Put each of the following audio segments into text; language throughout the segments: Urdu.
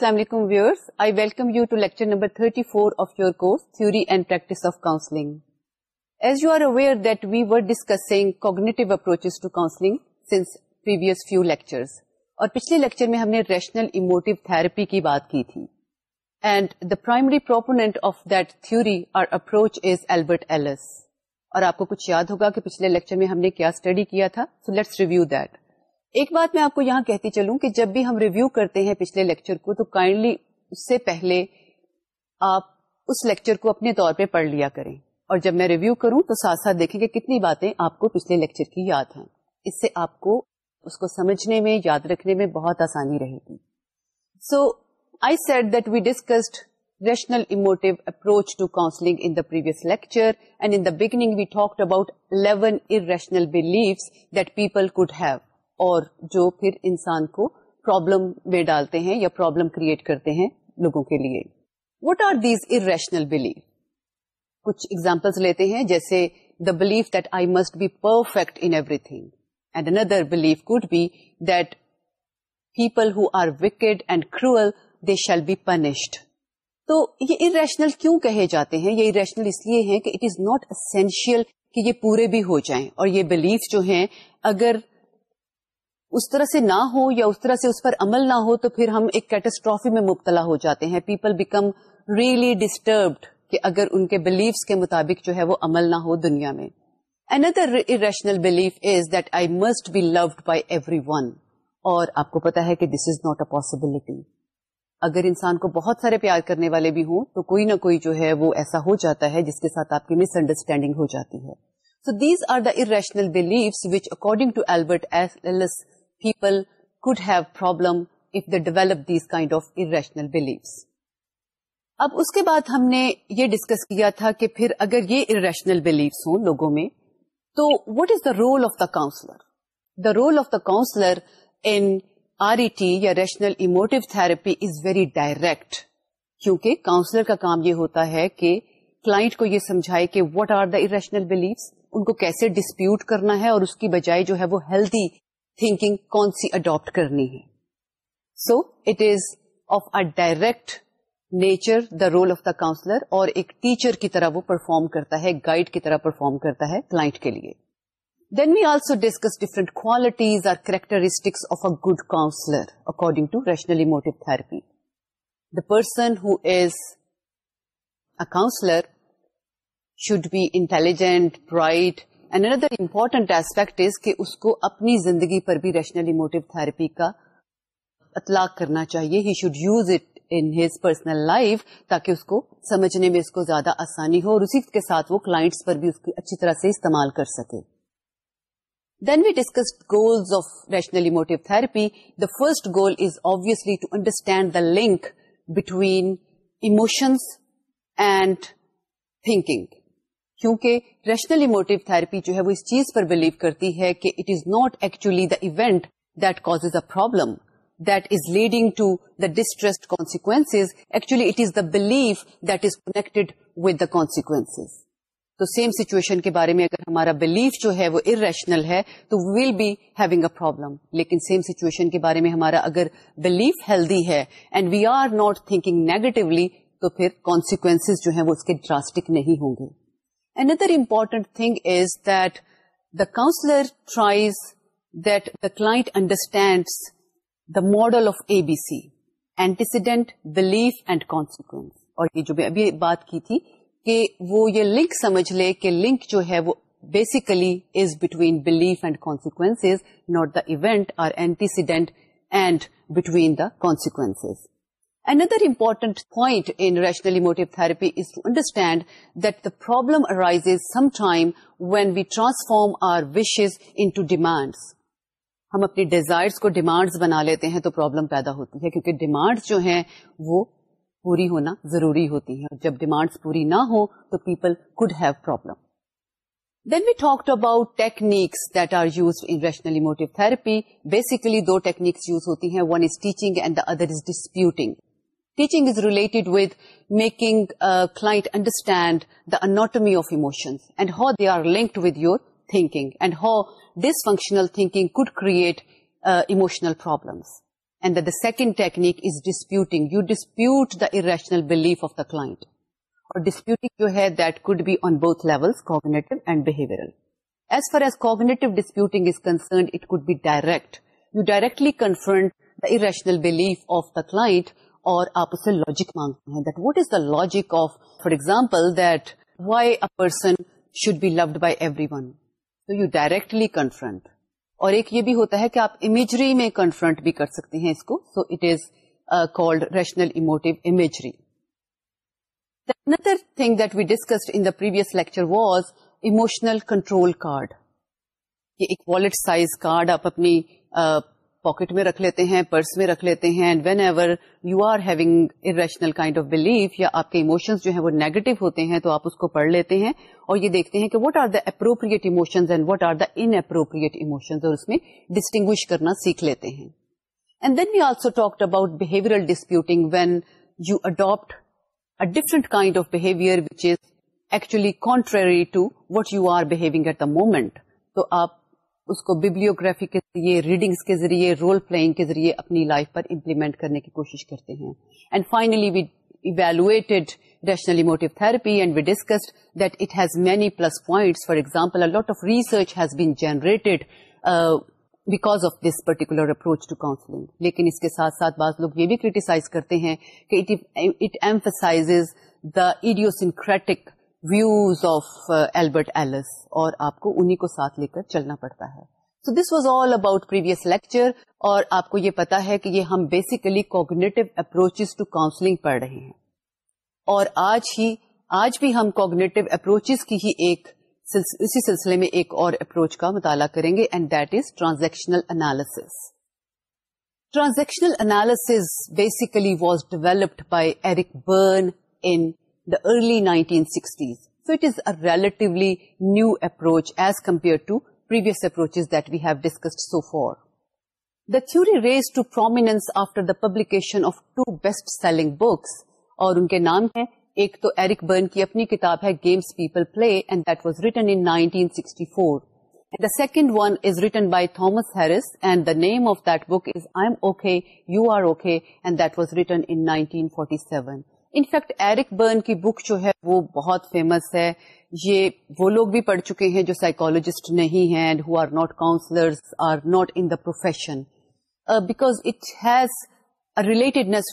السلام علیکم I welcome you you to to lecture number 34 of of your course and practice counselling counselling as are aware that we were discussing cognitive approaches since previous few lectures اور پچھلے لیکچر میں ہم نے ریشنل ایموٹیو تھراپی کی بات کی تھی and the primary of that اور اپروچ از ایلبرٹ ایلس اور آپ کو کچھ یاد ہوگا کہ پچھلے لیکچر میں ہم نے کیا اسٹڈی کیا تھا سو لیٹس ریویو دیٹ ایک بات میں آپ کو یہاں کہتی چلوں کہ جب بھی ہم ریویو کرتے ہیں پچھلے لیکچر کو تو کائنڈلی اس سے پہلے آپ اس لیکچر کو اپنے طور پہ پڑھ لیا کریں اور جب میں ریویو کروں تو ساتھ ساتھ دیکھیں کہ کتنی باتیں آپ کو پچھلے لیکچر کی یاد ہیں اس سے آپ کو اس کو سمجھنے میں یاد رکھنے میں بہت آسانی رہے گی so I said that we discussed rational emotive approach to counselling in the previous lecture and in the beginning we talked about eleven irrational beliefs that people could have اور جو پھر انسان کو پرابلم میں ڈالتے ہیں یا پرابلم کریٹ کرتے ہیں لوگوں کے لیے what are these irrational belief کچھ ایگزامپل لیتے ہیں جیسے the belief that I must be perfect in everything and another belief could be that people who are wicked and cruel they shall be punished تو یہ ارشنل کیوں کہے جاتے ہیں یہ ارشنل اس لیے ہیں کہ اٹ از ناٹ اسینشیل کہ یہ پورے بھی ہو جائیں اور یہ بلیف جو ہیں اگر اس طرح سے نہ ہو یا اس طرح سے اس پر عمل نہ ہو تو پھر ہم ایک کیٹسٹرافی میں مبتلا ہو جاتے ہیں پیپل بیکم ریئلی ڈسٹربڈ کہ اگر ان کے بلیفس کے مطابق جو ہے وہ عمل نہ ہو دنیا میں اور آپ کو پتا ہے کہ this is not a possibility اگر انسان کو بہت سارے پیار کرنے والے بھی ہوں تو کوئی نہ کوئی جو ہے وہ ایسا ہو جاتا ہے جس کے ساتھ آپ کی مس انڈرسٹینڈنگ ہو جاتی ہے so these are the irrational beliefs which according to Albert S Ellis people if these kind these kind of اب اس کے بعد ہم نے یہ ڈسکس کیا تھا کہ پھر اگر یہ ارشنل بلیفس ہوں لوگوں میں تو what is the role of the counsellor the role of the counsellor in R E T یا rational emotive therapy is very direct کیونکہ کاؤنسلر کا کام یہ ہوتا ہے کہ کلائنٹ کو یہ سمجھائے کہ what are the irrational beliefs ان کو کیسے ڈسپیوٹ کرنا ہے اور اس کی بجائے جو ہے وہ ہیلدی تھنکنگ کون سی اڈاپٹ کرنی ہے so it is of a direct nature the role of the counsellor اور ایک ٹیچر کی طرح وہ پرفارم کرتا ہے گائڈ کی طرح پرفارم کرتا ہے کلائنٹ کے لیے then we also discuss different qualities or characteristics of characteristics good counsellor according to rational emotive therapy the person who is a counsellor should be intelligent bright another important aspect is کہ اس کو اپنی زندگی پر بھی ریشنل اموٹو تھراپی کا اطلاق کرنا چاہیے he should use it in his personal life تاکہ اس کو سمجھنے میں اس کو زیادہ آسانی ہو اور اسی کے ساتھ وہ کلائنٹس پر بھی اس کی اچھی طرح سے استعمال کر سکے then we discuss goals of rational emotive therapy the first goal is obviously to understand the link between emotions and thinking کیونکہ ریشنل اموٹ تھراپی جو ہے وہ اس چیز پر بلیو کرتی ہے کہ it is not actually the event that cause a problem that is leading to the distress consequence actually it is the belief that is connected with the consequence تو سیم سچویشن کے بارے میں اگر ہمارا بلیف جو ہے ہے وہ تو we will having a problem لیکن سیم سچویشن کے بارے میں ہمارا اگر بلیف ہیلدی ہے and we are not thinking negatively تو پھر کانسیکوینس جو ہیں وہ اس کے ڈراسٹک نہیں ہوں گے Another important thing is that the counselor tries that the client understands the model of ABC, antecedent, belief and consequence. اور یہ جو میں ابھی بات کی تھی کہ وہ یہ لنک سمجھ لے کہ لنک جو ہے وہ basically is between belief and consequence not the event or antecedent and between the consequence Another important point in rational emotive therapy is to understand that the problem arises sometime when we transform our wishes into demands. ہم اپنی ڈیزائرس کو ڈیمانڈس بنا لیتے ہیں تو پرابلم پیدا ہوتی ہے کیونکہ ڈیمانڈس جو ہیں وہ پوری ہونا ضروری ہوتی ہیں جب ڈیمانڈس پوری نہ ہو تو people could have problem then we talk about techniques that are use in rational emotive therapy basically دو ٹیکنیکس یوز ہوتی ہیں one is teaching and the other is disputing Teaching is related with making a client understand the anatomy of emotions and how they are linked with your thinking and how dysfunctional thinking could create uh, emotional problems. And that the second technique is disputing. You dispute the irrational belief of the client. Or disputing your head that could be on both levels, cognitive and behavioral. As far as cognitive disputing is concerned, it could be direct. You directly confront the irrational belief of the client اور آپ لاجک مانگتے ہیں that that what is the logic of for example why a person should be loved by everyone you directly confront اور ایک یہ بھی ہوتا ہے کہ آپ امیجری میں کنفرنٹ بھی کر سکتے ہیں اس کو so it is rational imagery Kong the discuss in داویس lecture was emotional control ایک والٹ سائز کارڈ آپ اپنی uh, پاکٹ میں رکھ لیتے ہیں پرس میں رکھ لیتے ہیں and whenever you are having irrational kind of belief یا آپ کے اموشنس جو ہیں وہ نیگیٹو ہوتے ہیں تو آپ اس کو پڑھ لیتے ہیں اور یہ دیکھتے ہیں کہ what are the appropriate and what are the inappropriate emotions اور اس میں ڈسٹنگوش کرنا سیکھ لیتے ہیں and then we also talk about behavioural disputing when you adapt different kind of behaviour which is actually contrary to what you are behaving at the moment تو آپ اس کو برافی کے ذریعے ریڈنگس کے ذریعے رول پلئنگ کے ذریعے اپنی لائف پر امپلیمنٹ کرنے کی کوشش کرتے ہیں and finally we evaluated rational emotive therapy and we discussed that it has many plus point for example of research has been generated because of this particular approach to counselling لیکن اس کے ساتھ ساتھ بعض لوگ یہ بھی کریٹیسائز کرتے ہیں کہ it emphasise the idiosyncratic views of Albert Ellis اور آپ کو انہیں کو ساتھ لے کر چلنا پڑتا ہے so this was all about previous lecture اور آپ کو یہ پتا ہے کہ یہ ہم بیسیکلی کوگنیٹو ٹو کاؤنسلنگ پڑھ رہے ہیں اور آج آج ہی ہی بھی ہم کوگنیٹو کی ایک اسی سلسلے میں ایک اور اپروچ کا مطالعہ کریں گے and that is transactional analysis transactional analysis basically was developed by Eric Berne in early nineteen sixties so it is a relatively new approach as compare اور ان کے نام ہیں ایک تو ایرک برن کی اپنی کتاب ہے games people play and that was written sixty four the second one is written by Thomas Harris and the name of that book is I am okay you are okay and that was written forty 1947 in fact Eric Berne کی بک جو ہے وہ بہت فیمس ہے یہ وہ لوگ بھی پڑھ چکے ہیں جو سائیکولوجسٹ نہیں ہیں who are are not not in the profession because it has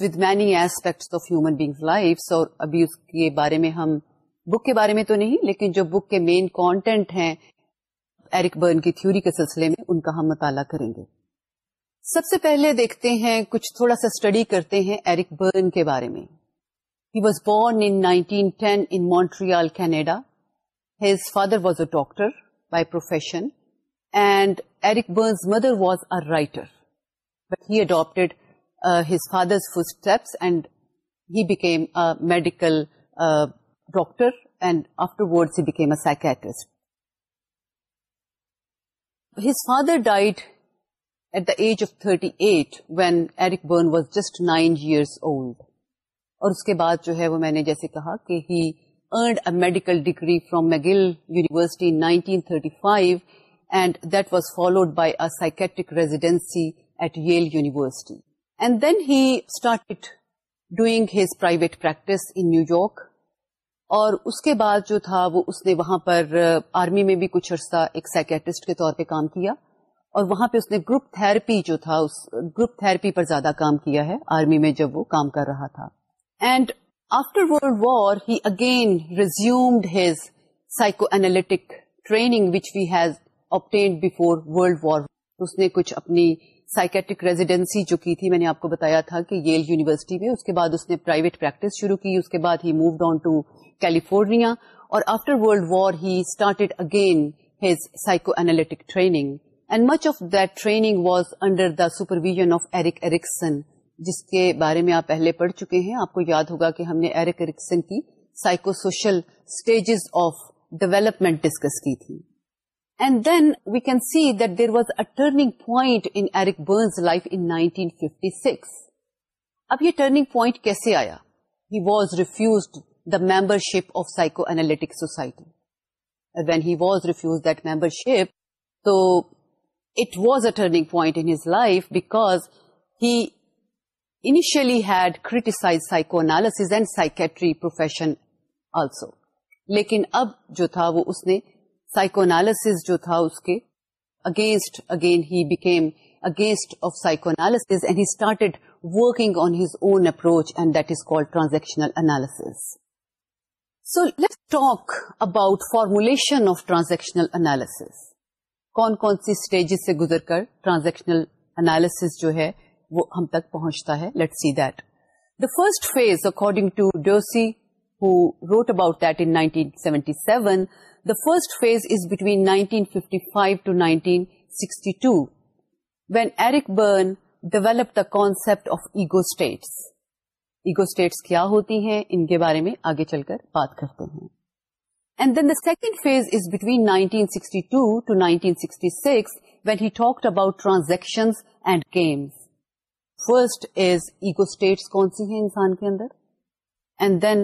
with many aspects of human human life اور ابھی اس کے بارے میں ہم بک کے بارے میں تو نہیں لیکن جو بک کے مین کانٹینٹ ہیں ایرک برن کی تھیوری کے سلسلے میں ان کا ہم مطالعہ کریں گے سب سے پہلے دیکھتے ہیں کچھ تھوڑا سا اسٹڈی کرتے ہیں ایرک برن کے بارے میں He was born in 1910 in Montreal, Canada. His father was a doctor by profession, and Eric Byrne's mother was a writer. But he adopted uh, his father's footsteps, and he became a medical uh, doctor, and afterwards he became a psychiatrist. His father died at the age of 38 when Eric Byrne was just 9 years old. اور اس کے بعد جو ہے وہ میں نے جیسے کہا کہ he earned a medical degree from McGill University nineteen thirty five and that was followed by psychiatric residency at Yale University and then he start doing his private practice in New York اور اس کے بعد جو تھا وہ اس نے وہاں پر آرمی uh, میں بھی کچھ عرصہ ایک سائکیٹرسٹ کے طور پہ کام کیا اور وہاں پہ اس نے گروپ تھراپی جو تھا گروپ تھراپی پر زیادہ کام کیا ہے آرمی میں جب وہ کام کر رہا تھا and after world war he again resumes psychoanalytic training open before war اس نے کچھ اپنی سائکیٹرک ریزیڈینسی جو کی تھی میں نے آپ کو بتایا تھا کہ یل یونیورسٹی میں اس کے بعد اس نے پرائیویٹ پریکٹس شروع کی اس کے بعد he moved on to California اور after world war he started again his psychoanalytic training and much of that training was under the supervision of Erik Erikson جس کے بارے میں آپ پہلے پڑھ چکے ہیں آپ کو یاد ہوگا کہ ہم نے ایرک ایرکسن کی psychosocial stages of development discuss کی تھی and then we can see that there was turning point in in Eric Berne's life 1956 اب یہ ٹرننگ پوائنٹ کیسے آیا he was refused the membership of psychoanalytic society when he was refuse that membership تو it was a turning point life back he initially had criticized psychoanalysis and psychiatry profession also. لیکن اب جو تھا وہ اس نے جو تھا اس کے against again he became against of and he started working on his own approach and that is called transactional analysis so let talk about formulation of transactional analysis کون کون سی اسٹیجز سے گزر کر ٹرانزیکشنل اینالیس جو ہے وہ ہم تک پہنچتا ہے let see that the first phase according to Dusay wrote about that in 1977 the first phase is between 1955 to 1962 when Eric Berne develop the concept of ego states ego states کیا ہوتی ہیں ان کے بارے میں آگے چل کر بات کرتے ہیں and then the second phase is between 1962 sixty two to nineteen sixty six when he talked about transaction and games first is ego states کون سی ہیں انسان کے اندر اینڈ دین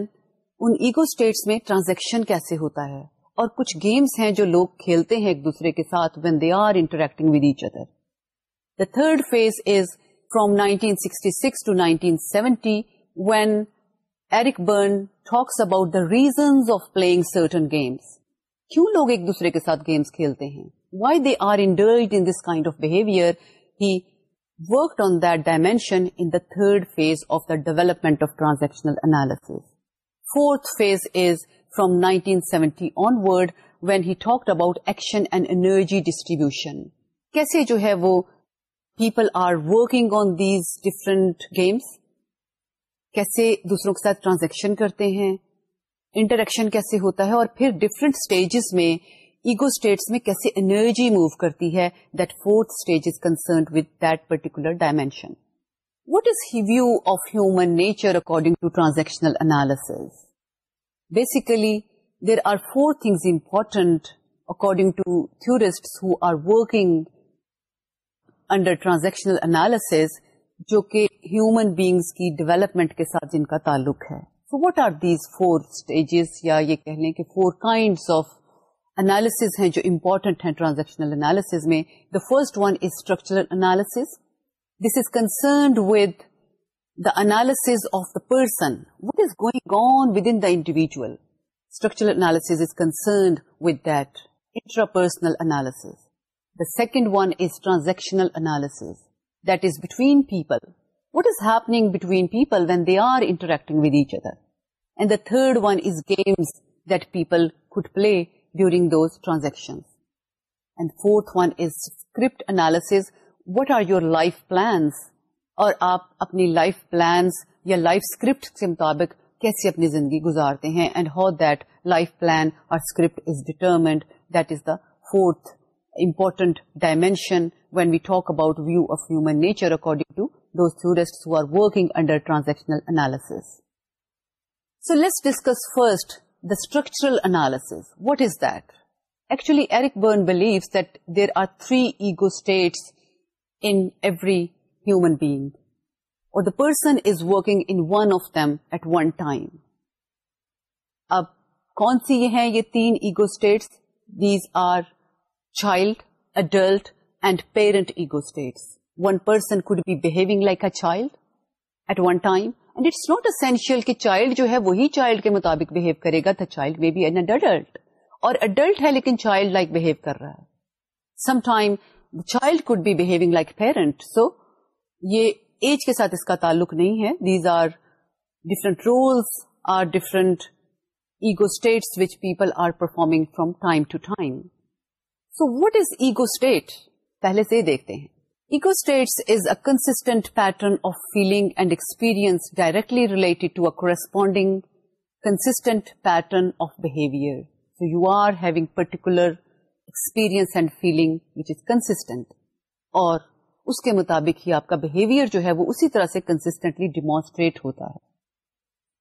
ان اسٹیٹس میں ٹرانزیکشن کیسے ہوتا ہے اور کچھ گیمس ہیں جو لوگ کھیلتے ہیں ایک دوسرے کے ساتھ when when they are interacting with each other the third phase is 1966 to 1970 Eric Berne talks about the reasons of playing certain games کیوں لوگ ایک دوسرے کے ساتھ گیمس کھیلتے ہیں why they are in this kind of behaviour he work on that dimension third phase of the development of transaction fourth phase is from nineteen seventy onward when he talk about action and energy distribution کیسے جو ہے وہ people are working on these different games کیسے دوسروں کے ساتھ ٹرانزیکشن کرتے ہیں انٹریکشن کیسے ہوتا ہے اور پھر ڈفرینٹ اسٹیجز میں ایگو اسٹیٹس میں کیسے انرجی موو کرتی ہے that that fourth stage is is concerned with particular dimension what he view of human nature according according to to transactional transactional basically there are are four things important thrust who working under جو کہ ہیومن بیگس کی ڈیولپمنٹ کے ساتھ جن کا تعلق ہے so what are these four stages یا یہ کہہ لیں کہ فور کائنڈس آف انالیس ہیں جو امپورٹنٹ ہیں ٹرانزیکشنل انالیس میں the first one is structural analysis this is concerned with the analysis of the person what is going on with in the individual structural analysis is concerned with that intrapersonal analysis the second one is transactional analysis that is between people what is happening between people when they are interacting with each other and the third one is games that people could play during transaction what are your life plans اور آپ اپنی لائف پلانس یا لائف کے مطابق کیسے اپنی زندگی گزارتے ہیں fourth important dimension when we talk about view of human nature according under transactional so let's discuss first structurals what is that actually Eric Berne believe there are three ego states person is working اب کون سی یہ ہے یہ تین ego states these are child adult and parent ego states one person could be behaving like a child at one time and it's not essential کہ چائلڈ جو ہے وہی چائلڈ کے مطابق بہیو کرے گا the child may be an an adult اور اڈلٹ ہے لیکن چائلڈ لائک بہیو کر رہا ہے some time child could be behaving like parent so یہ ایج کے ساتھ اس کا تعلق نہیں ہے these are different roles are different ego states which people are performing from time to time so what is ego state پہلے سے دیکھتے ہیں ego states is a constant pattern of feeling and experience directly related to a corresponding constant pattern of behaviour so you are having particular experience and feeling which is constant اور اس کے مطابق ہی آپ کا بہیویئر جو ہے وہ اسی طرح سے کنسٹنٹلی ڈیمونسٹریٹ ہوتا ہے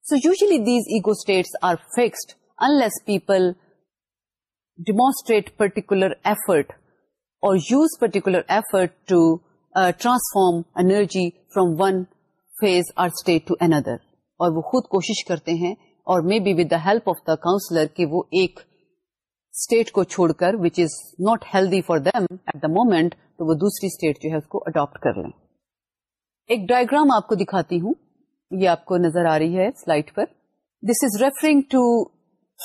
so usually these ego states are fixed unless people demonstrate particular effort use particular effort to transform energy from one phase or state to another اور وہ خود کوشش کرتے ہیں اور may be with the help of the counsellor کہ وہ ایک اسٹیٹ کو چھوڑ کر which is not healthy for them at the moment تو وہ دوسری اسٹیٹ جو ہے اس کو اڈاپٹ کر لیں ایک ڈائگرام آپ کو دکھاتی ہوں یہ آپ کو نظر آ رہی ہے سلائڈ پر this is referring to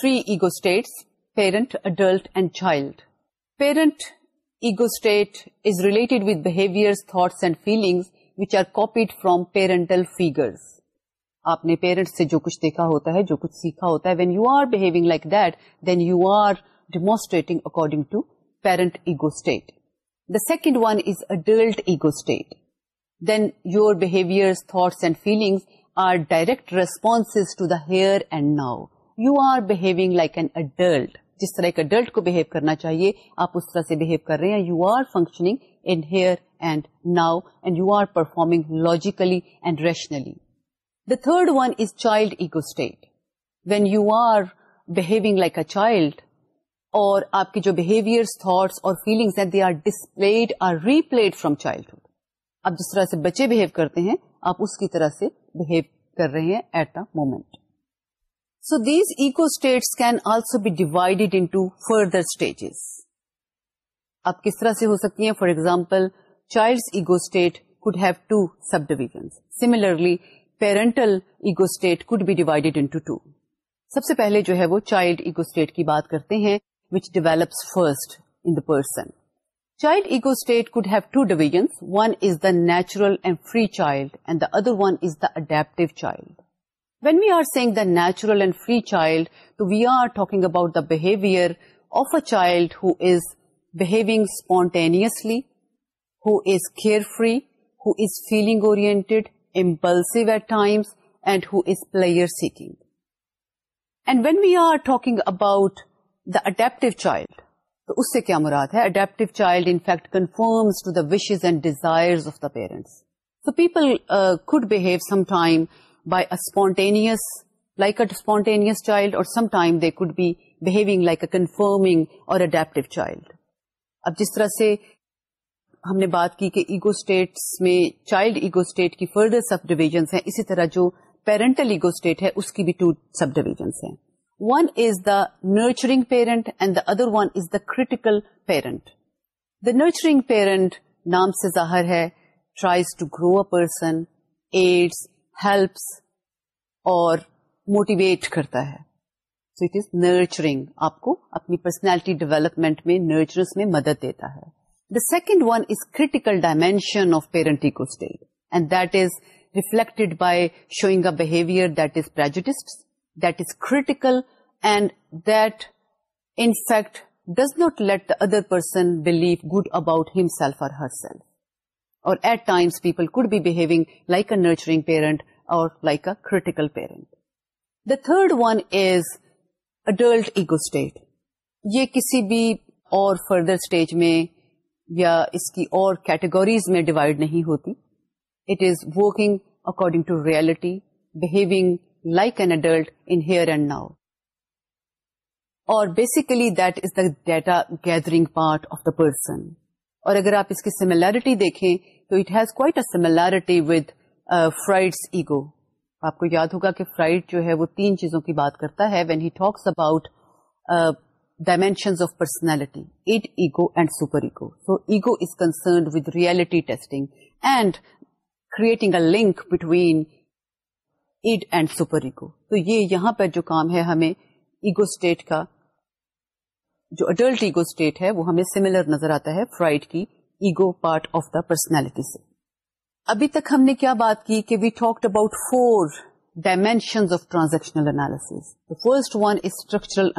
three ego states parent adult and child parent state is related with behaviour thoughts and feelings which are copied from parental figures آپ نے پیرنٹس سے جو کچھ دیکھا ہوتا ہے جو کچھ سیکھا ہوتا ہے when you are behaving like that then you are demonstrating according to parent ego state the second one is adult ego state then your behaviour thoughts and feelings are direct response to the here and now you are behaving like an adult جس طرح ایک اڈلٹ کو بہیو کرنا چاہیے آپ اس طرح سے بہیو کر رہے ہیں you are functioning in here and now and you are performing logically and rationally the third one is child ego state when you are behaving like a child اور آپ کے جو بہیویئر تھاٹس اور فیلنگس ہیں they are displayed or replayed child childhood آپ جس طرح سے بچے بہیو کرتے ہیں آپ اس کی طرح سے بہیو کر رہے ہیں at the moment So these ego can also be divided into further stages. اب کس طرح سے ہو سکتی ہیں for example child ego state could have two sub ڈیویژ similarly parental ego state could بھی ڈیوائڈیڈ انٹو ٹو سب سے پہلے جو ہے وہ چائلڈ ایگو اسٹیٹ کی بات کرتے ہیں which develops first in the person child ego state could have two divisions one is the natural and free child and the other one is the adaptive child when we are about the behavior and free child we are talking about who is carefree, carefree feeling feeling impulsive at at times and is pleasure seeking and when we are talking about the adaptive child تو اس سے کیا مراد ہے adaptive child in fact conforms and desire of the parents people could behave some time by or like they spontaneous child اور some time they or adaptive like اور جس طرح سے ہم نے بات کی کہ ایگو اسٹیٹس میں چائلڈ ایگو اسٹیٹ کی فردر سب ڈویژنس ہیں اسی طرح جو پیرنٹل ایگو اسٹیٹ ہے اس کی بھی ٹو سب ڈویژنس ہیں one is the nurturing parent and the other one is the critical parent the nurturing parent نام سے ظاہر ہے tries to grow a person aids helps اور موٹیویٹ کرتا ہے سو اٹ از نرچرنگ آپ کو اپنی پرسنالٹی ڈیولپمنٹ میں نرچرس میں مدد دیتا ہے the second one is critical dimension of parent ego state and that is reflected by showing a behaviour that is that is critical and that in fact does not let the other person believe good about him or herself at people a nurturing parent اور like a third one is adult ego state یہ کسی بھی اور فردر اسٹیج میں یا اس کی اور کیٹیگریز میں ڈیوائڈ نہیں ہوتی it is working according to reality behaving like an adult in here and now اور basically that is the data gathering part of the person اور اگر آپ اس کی سملیرٹی دیکھیں تو it has quite a similarity with Freud's ego آپ کو یاد ہوگا کہ فرائڈ جو ہے وہ تین چیزوں کی بات کرتا ہے when he talks about dimensions of personality id ego and super ego so ego is concerned with reality and creating a link between id and super ego تو یہاں پر جو کام ہے ہمیں ایگو اسٹیٹ کا جو اڈلٹ ایگو اسٹیٹ ہے وہ ہمیں سملر نظر آتا ہے فرائڈ کی ego part of the personality سے ابھی تک ہم نے کیا بات کی کہ we talk about four dimension of transactional the first one is structural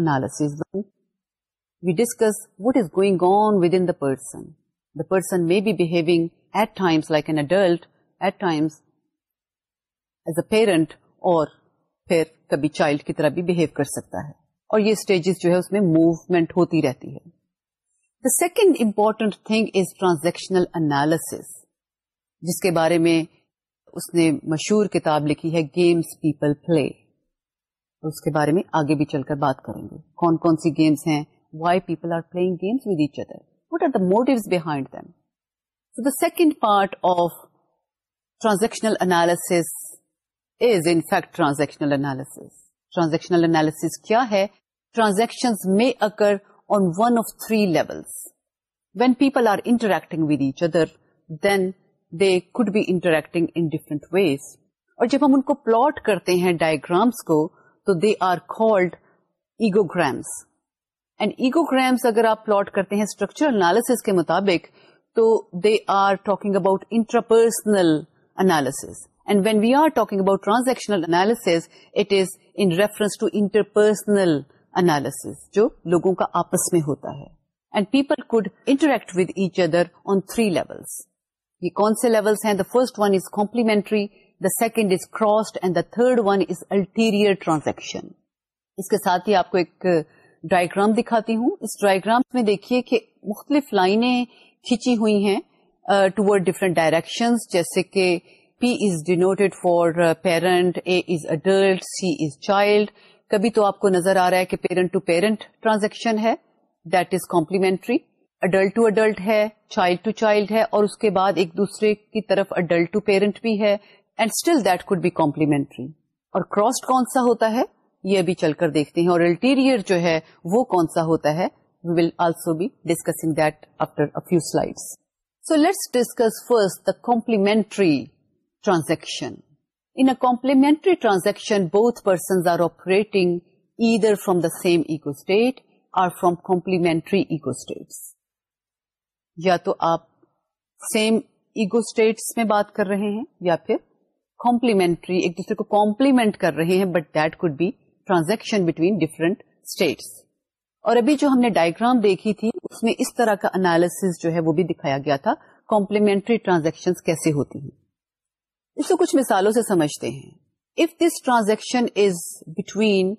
we discuss what is going on with in the person may be behaving at times like an adult at times as a parent اور پھر کبھی چائلڈ کی طرح بھی بہیو کر سکتا ہے اور یہ اسٹیجز جو ہے اس میں موومنٹ ہوتی رہتی ہے the second important thing is transactional analysis جس کے بارے میں اس نے مشہور کتاب لکھی ہے گیمس پیپل پلے اس کے بارے میں آگے بھی چل کر بات کریں گے کون کون سی گیمس ہیں why people are playing games with each other what are the motives behind them so the second part of transactional analysis is in fact transactional analysis transactional analysis کیا ہے transactions may occur on one of three levels. When people are interacting with each other, then they could be interacting in different ways. اور جب ہم ان کو پلاٹ کرتے ہیں ڈائگرامس کو تو they are called egograms and egograms اگر آپ پلاٹ کرتے ہیں اسٹرکچرل انالیس کے مطابق تو they are talking about interpersonal analysis and when we are talking about transactional analysis it is in reference to interpersonal analysis جو لوگوں کا آپس میں ہوتا ہے and people could interact with each other on three levels یہ کون سے لیولس ہیں the first one is complementary the second is crossed and the third one is ulterior transaction اس کے ساتھ ہی آپ کو ایک ڈائگرام دکھاتی ہوں اس ڈائگرام میں دیکھیے کہ مختلف لائنیں کھینچی ہوئی ہیں ٹوڈ ڈفرنٹ ڈائریکشن جیسے کہ P is denoted for parent A is adult C is child کبھی تو آپ کو نظر آ رہا ہے کہ پیرنٹ ٹو پیرنٹ ٹرانزیکشن ہے that is complementary adult to adult ہے چائلڈ ٹو چائلڈ ہے اور اس کے بعد ایک دوسرے کی طرف اڈلٹ ٹو پیرنٹ بھی ہے and still that could be complementary اور کراسڈ کون سا ہوتا ہے یہ بھی چل کر دیکھتے ہیں اور الٹیریئر جو ہے وہ کون سا ہوتا ہے we will also be discussing that after few slide so let's discuss first the complementary transaction in a complementary transaction, both persons are operating either from the same ego state or from complementary ego states. یا تو آپ سیم ایگو اسٹیٹس میں بات کر رہے ہیں یا پھر کمپلیمنٹری ایک دوسرے کو کمپلیمنٹ کر رہے ہیں but that could be transaction between different states اور ابھی جو ہم نے ڈائگرام دیکھی تھی اس میں اس طرح کا انالیس جو ہے وہ بھی دکھایا گیا تھا کمپلیمنٹری ٹرانزیکشن کیسے ہوتی ہیں اس کو کچھ مثالوں سے سمجھتے ہیں if this transaction is between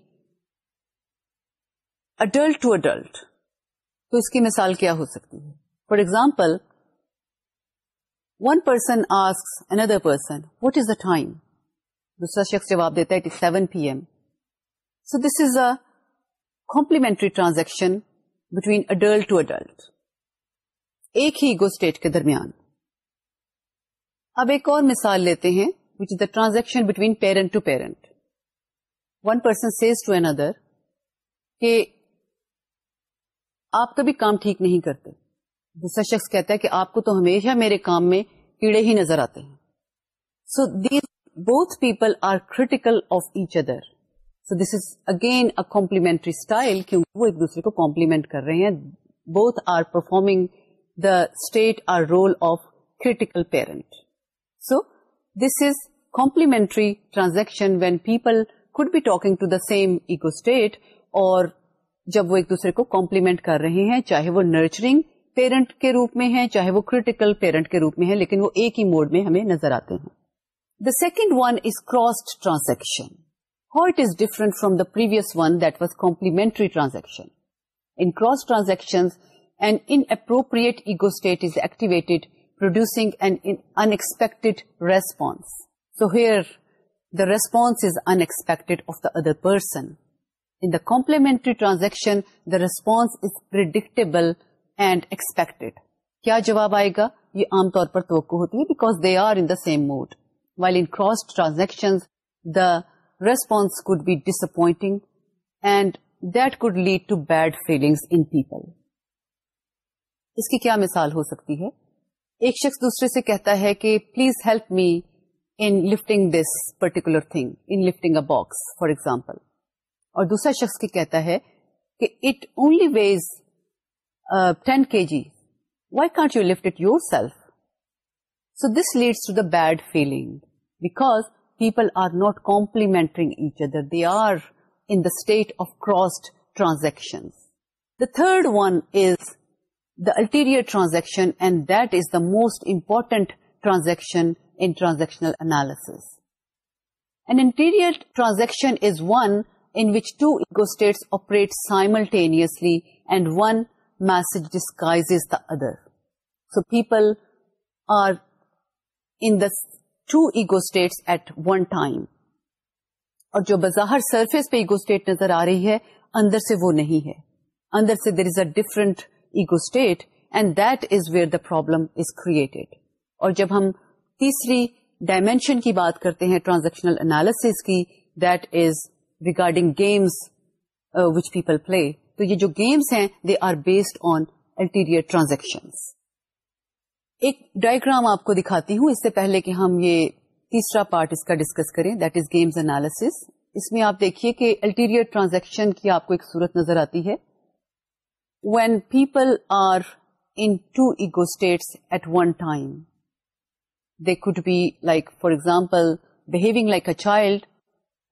adult to adult تو اس کی مثال کیا ہو سکتی ہے for example one person ask another person what is the time دوسرا شخص جواب دیتا ہے seven P M so this is a complementary transaction between adult to adult ایک ہی گو اسٹیٹ کے درمیان اب ایک اور مثال لیتے ہیں which is the transaction between parent to parent one person says to another کہ آپ کبھی کام ٹھیک نہیں کرتے دوسرا شخص کہتا ہے کہ آپ کو تو ہمیشہ میرے کام میں کیڑے ہی نظر آتے ہیں so these both people are critical of each other so this is again complementary style کیونکہ وہ ایک دوسرے کو کمپلیمنٹ کر رہے ہیں both are performing the state or role of critical parent so this is complementary transaction when people could be talking to the same ego state اور جب وہ ایک دوسرے کو کمپلیمنٹ کر رہے ہیں چاہے وہ نرچرنگ پیرنٹ کے روپ میں ہے چاہے وہ کریٹیکل پیرنٹ کے روپ میں لیکن وہ ایک ہی موڈ میں ہمیں نظر آتے ہیں the second one is cross transaction how it is different from the previous one that was complementary transaction in cross transaction and inappropriate ego state is activated producing an unexpected response. So here the response is unexpected of the other person in the complementary complementary transaction the is is predictable and expect کیا جواب آئے گا یہ عام طور پر توقع ہوتی ہے because they are in the same mood while cross transaction the response could be disappointing and that could lead to bad feelings in people اس کی کیا مثال ہو سکتی ہے ایک شخص دوسرے سے کہتا ہے کہ please help me in lifting this particular thing in lifting a box for example اور دوسرا شخص کی کہتا ہے کہ it only weighs ten K G why can't you lift it yourself so this leads to the bad feeling because people are not complementary each other they are in the state of crossed transaction the third one is ulterior transaction and that is the most important transaction in transaction transaction ego states operate simultaneously and one message disguises the other so people are in two ego state at one time اور جو بازار سرفیس پہ ایگو اسٹیٹ نظر آ رہی ہے اندر سے وہ نہیں ہے اندر سے there is a different ego state and that is where the problem is created اور جب ہم تیسری ڈائمینشن کی بات کرتے ہیں ٹرانزیکشنل انالیس کی that is regarding games which people play تو یہ جو گیمس ہیں they are based on ulterior transaction ایک ڈائگرام آپ کو دکھاتی ہوں اس سے پہلے کہ ہم یہ تیسرا پارٹ اس کا ڈسکس کریں دیٹ از گیمز انالیس اس میں آپ دیکھیے کہ الٹیریئر ٹرانزیکشن کی آپ کو ایک صورت نظر آتی ہے when people are in two ego states at one time they could be like for example behaving like a child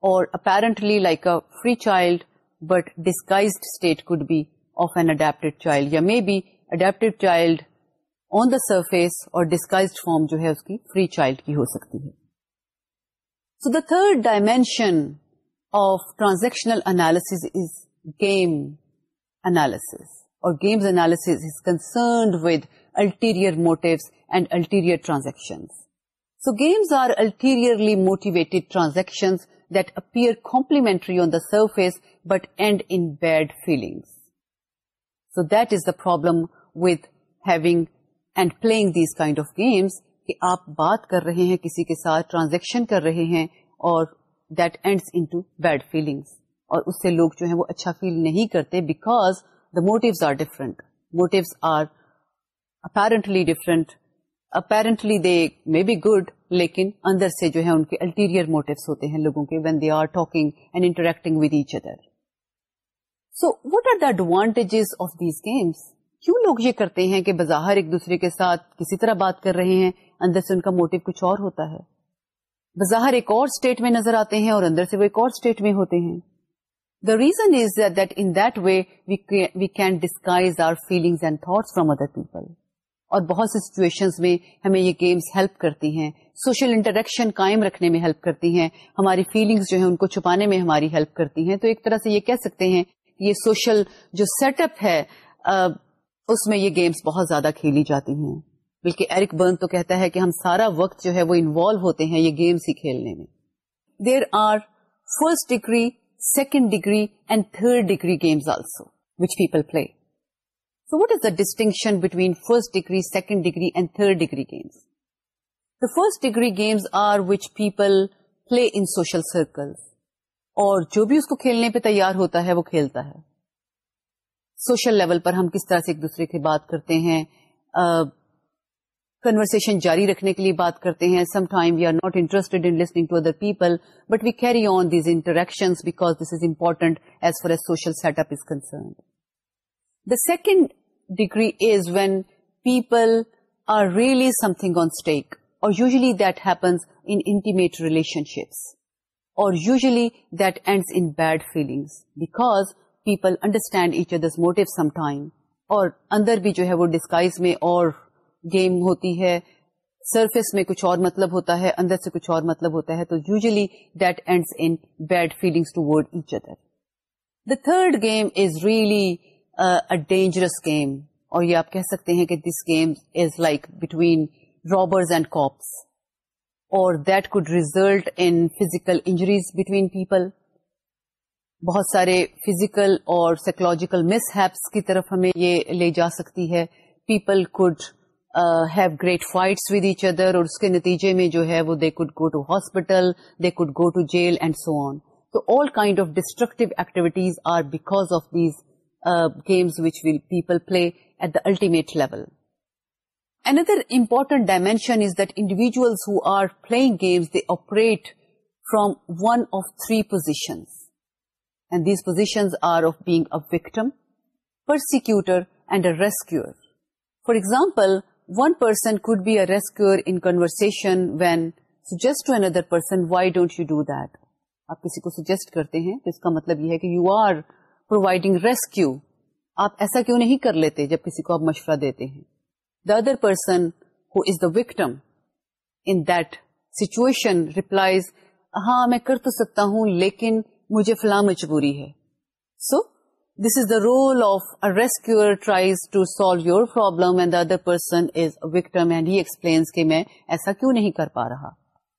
اور apparently like a free child but disguised state could be of an adapt child یا may be adapt child on the surface اور ڈسکایز فارم جو ہے اس کی فری چائلڈ کی ہو سکتی ہے so the third dimension of transactional analysis is game games analysis concerned with ulterior motives and ulterior transaction so games are ulteriorly motivate transaction complementary on the surface but end in bad feelings so that is the problem with having and playing these kind of games کہ آپ بات کر رہے ہیں کسی کے ساتھ ٹرانزیکشن کر رہے ہیں اور that end in bad feelings اور اس سے لوگ جو ہیں وہ اچھا فیل نہیں کرتے because the motives are different motives are apparently different apparently they may be good لیکن اندر سے جو ہے ان کے الٹیریئر موٹیوس ہوتے ہیں لوگوں کے when they are talking and interacting with each other so what are the advantages of these games کیوں لوگ یہ کرتے ہیں کہ بظاہر ایک دوسرے کے ساتھ کسی طرح بات کر رہے ہیں اندر سے ان کا موٹو کچھ اور ہوتا ہے بظاہر ایک اور اسٹیٹ میں نظر آتے ہیں اور اندر سے وہ ایک اور اسٹیٹ میں ہوتے ہیں the reason is that in that way we can feelings or thoughts from other people اور بہت سی سچویشن میں ہمیں یہ گیمس ہیلپ کرتی ہیں سوشل انٹریکشن قائم رکھنے میں ہیلپ کرتی ہیں ہماری فیلنگس جو ہیں ان کو چھپانے میں ہماری ہیلپ کرتی ہیں تو ایک طرح سے یہ کہہ سکتے ہیں یہ سوشل جو سیٹ اپ ہے اس میں یہ گیمس بہت زیادہ کھیلی جاتی ہیں بلکہ ایرک برن تو کہتا ہے کہ ہم سارا وقت جو ہے وہ انوالو ہوتے ہیں یہ گیمس ہی کھیلنے میں there are first degree second degree and third degree games also is play distinction between first degree second degree and third degree games? The first degree games are which people play in social circles. اور جو بھی اس کو کھیلنے پہ تیار ہوتا ہے وہ کھیلتا ہے سوشل لیول پر ہم کس طرح سے ایک دوسرے سے بات کرتے ہیں کنورسن جاری رکھنے کے لیے بات کرتے ہیں some time we we are not interested in to other people but carry on these interaction because this is is important as as for social set up the second degree is when people are really something on stake اور usually that happens intimate relation ships اور usually that ends in bad feelings because people understand each others motto some time اور اندر بھی جو ہے وہ ڈسکائز میں اور گیم ہوتی ہے سرفیس میں کچھ اور مطلب ہوتا ہے اندر سے کچھ اور مطلب ہوتا ہے تو usually that end in bad feelings to word each other the third game is really dangerous game اور یہ آپ کہہ سکتے ہیں کہ this game is like between robbers and cops اور that could result in physical injuries between people بہت سارے فیزیکل اور سائیکولوجیکل مس ہیپس کی طرف ہمیں یہ لے جا سکتی ہے پیپل کوڈ اس کے نتیجے میں جو ہے وہ they could go to hospital they could go to jail and so on تو all kind of district are back of these games people play at the ultimate level another important dimension is that individual who are plug games they operate from one of three positions and these positions are of bag a victim persecutor and a rescuer for example one person could be a rescuer in conversation you are providing rescue آپ ایسا کیوں نہیں کر لیتے جب کسی کو آپ مشورہ دیتے ہیں the other person who is the victim in that situation replies ہاں میں کر تو سکتا ہوں لیکن مجھے فلاں مجبوری ہے so so, this is the role of rescuer tries to solve your problem کہ میں ایسا کیوں نہیں کر پا رہا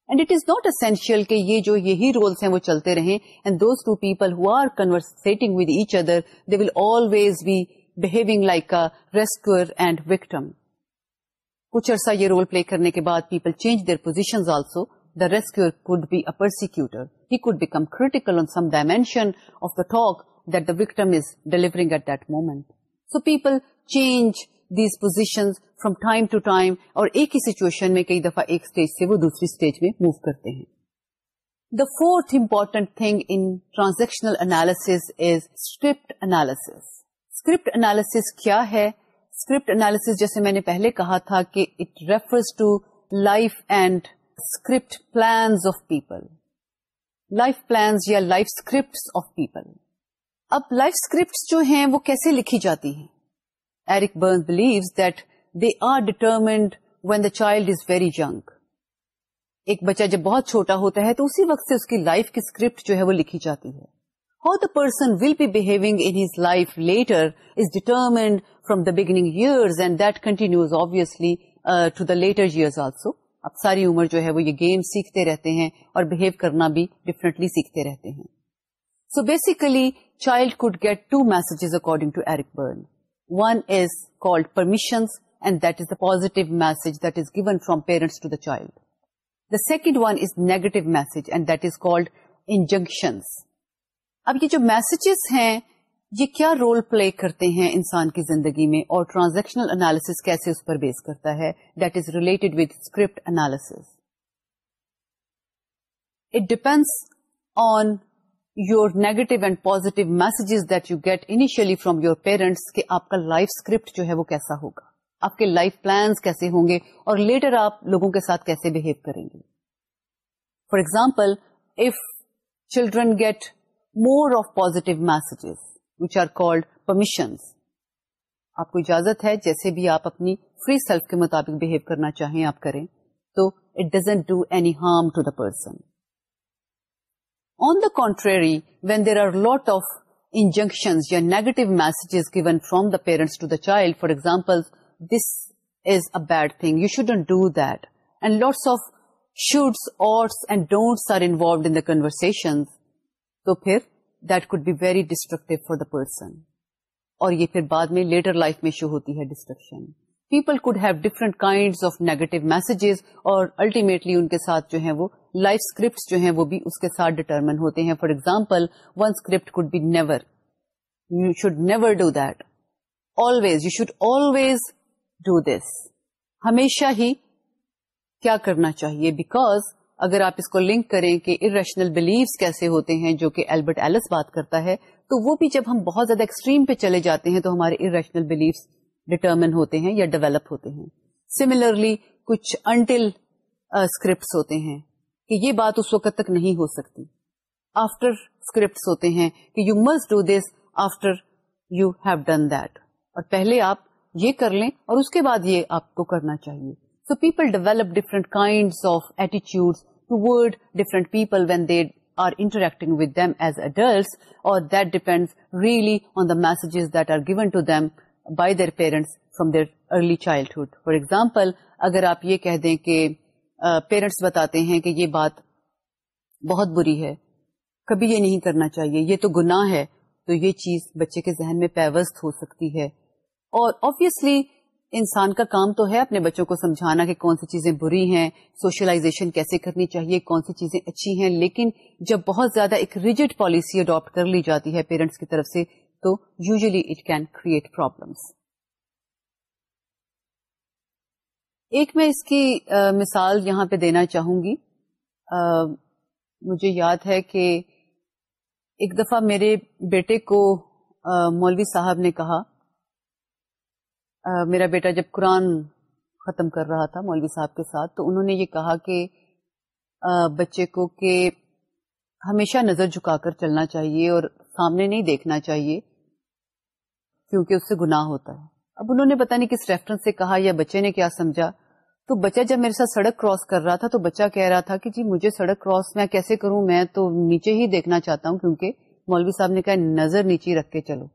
and it is not essential ہیں وہ چلتے رہے and those two people who are کنورسٹنگ other they will always bag like and victim کچھ عرصہ یہ رول پلے کرنے کے بعد people change their position also the rescuer be a persecutor he could become critical N some dimension of the talk that the victim is delivering at that moment. So people change these positions from time to time اور ایک ہی situation میں کئی دفعہ ایک stage سے وہ دوسری stage میں move کرتے ہیں. The fourth important thing in transactional analysis is script analysis. Script analysis کیا ہے? Script analysis جیسے میں نے پہلے کہا تھا کہ it refers to life and script plans of people. Life plans یا life scripts of people. اب لائف اسکرپٹ جو ہیں وہ کیسے لکھی جاتی ہیں Eric Berne believe that they are determined when the child is very young ایک بچہ جب بہت چھوٹا ہوتا ہے تو اسی وقت سے اس کی لائف کی اسکرپٹ جو ہے وہ لکھی جاتی ہے how the person will be behaving in his life later is determined from the beginning years and that continues obviously to the later years also اب ساری عمر جو ہے وہ یہ گیم سیکھتے رہتے ہیں اور بہیو کرنا بھی ڈفرینٹلی سیکھتے رہتے ہیں so basically child could get to message according پرائلڈ second one is negative message and is کو اب یہ جو میسجز ہیں یہ کیا رول پلے کرتے ہیں انسان کی زندگی میں اور ٹرانزیکشنل انالیس کیسے اس پر بیس کرتا ہے that is related with script analysis it depends on your negative and positive messages that you get initially from your parents کہ آپ کا لائف اسکرپٹ جو ہے وہ کیسا ہوگا آپ کے لائف پلانس کیسے ہوں گے اور لیٹر آپ لوگوں کے ساتھ کیسے بہیو کریں گے for example if children get more of positive messages which are called permission آپ کو اجازت ہے جیسے بھی آپ اپنی فری سیلف کے مطابق بہیو کرنا چاہیں آپ کریں تو it doesn't do any harm to the person bad thing you shouldn't do that and لف شوڈس آر انوالوشن تو یہ بعد میں لیٹر لائف میں شو ہوتی ہے destruction people could have different kind of negative messages اور الٹیمیٹلی ان کے ساتھ جو ہے وہ لائف اسکرپٹ جو ہیں وہ بھی اس کے ساتھ ہوتے ہیں for example one could be never you should never do that always you should always do this ہمیشہ ہی کیا کرنا چاہیے بیکاز اگر آپ اس کو لنک کریں کہ ار ریشنل بلیوس کیسے ہوتے ہیں جو کہ البرٹ ایلس بات کرتا ہے تو وہ بھی جب ہم بہت زیادہ ایکسٹریم پہ چلے جاتے ہیں تو ہمارے ار ریشنل بلیوس ڈٹرمن ہوتے ہیں یا ڈیولپ ہوتے ہیں سملرلی کچھ انٹل اسکرپٹس uh, ہوتے ہیں کہ یہ بات اس وقت تک نہیں ہو سکتی آفٹر اسکرپٹس ہوتے ہیں کہ you must do this after you have done that اور پہلے آپ یہ کر لیں اور اس کے بعد یہ آپ کو کرنا چاہیے سو people develop different kind of ایٹیچیوڈ to word different people when they are interacting with as adults اور that depend really messages to them by their parents from their early childhood for example اگر آپ یہ کہہ دیں کہ پیرنٹس بتاتے ہیں کہ یہ بات بہت بری ہے کبھی یہ نہیں کرنا چاہیے یہ تو گناہ ہے تو یہ چیز بچے کے ذہن میں پیوست ہو سکتی ہے اور آبویسلی انسان کا کام تو ہے اپنے بچوں کو سمجھانا کہ کون سی چیزیں بری ہیں سوشلائزیشن کیسے کرنی چاہیے کون سی چیزیں اچھی ہیں لیکن جب بہت زیادہ ایک ریجڈ پالیسی اڈاپٹ کر لی جاتی ہے پیرنٹس کی طرف سے تو usually it can create problems ایک میں اس کی مثال یہاں پہ دینا چاہوں گی مجھے یاد ہے کہ ایک دفعہ میرے بیٹے کو مولوی صاحب نے کہا میرا بیٹا جب قرآن ختم کر رہا تھا مولوی صاحب کے ساتھ تو انہوں نے یہ کہا کہ بچے کو کہ ہمیشہ نظر جھکا کر چلنا چاہیے اور سامنے نہیں دیکھنا چاہیے کیونکہ اس سے گناہ ہوتا ہے اب انہوں نے پتا نہیں کس ریفرنس سے کہا یا بچے نے کیا سمجھا تو بچہ جب میرے ساتھ سڑک کراس کر رہا تھا تو بچہ کہہ رہا تھا کہ جی مجھے سڑک کراس میں کیسے کروں میں تو نیچے ہی دیکھنا چاہتا ہوں کیونکہ مولوی صاحب نے کہا نظر نیچے رکھ کے چلو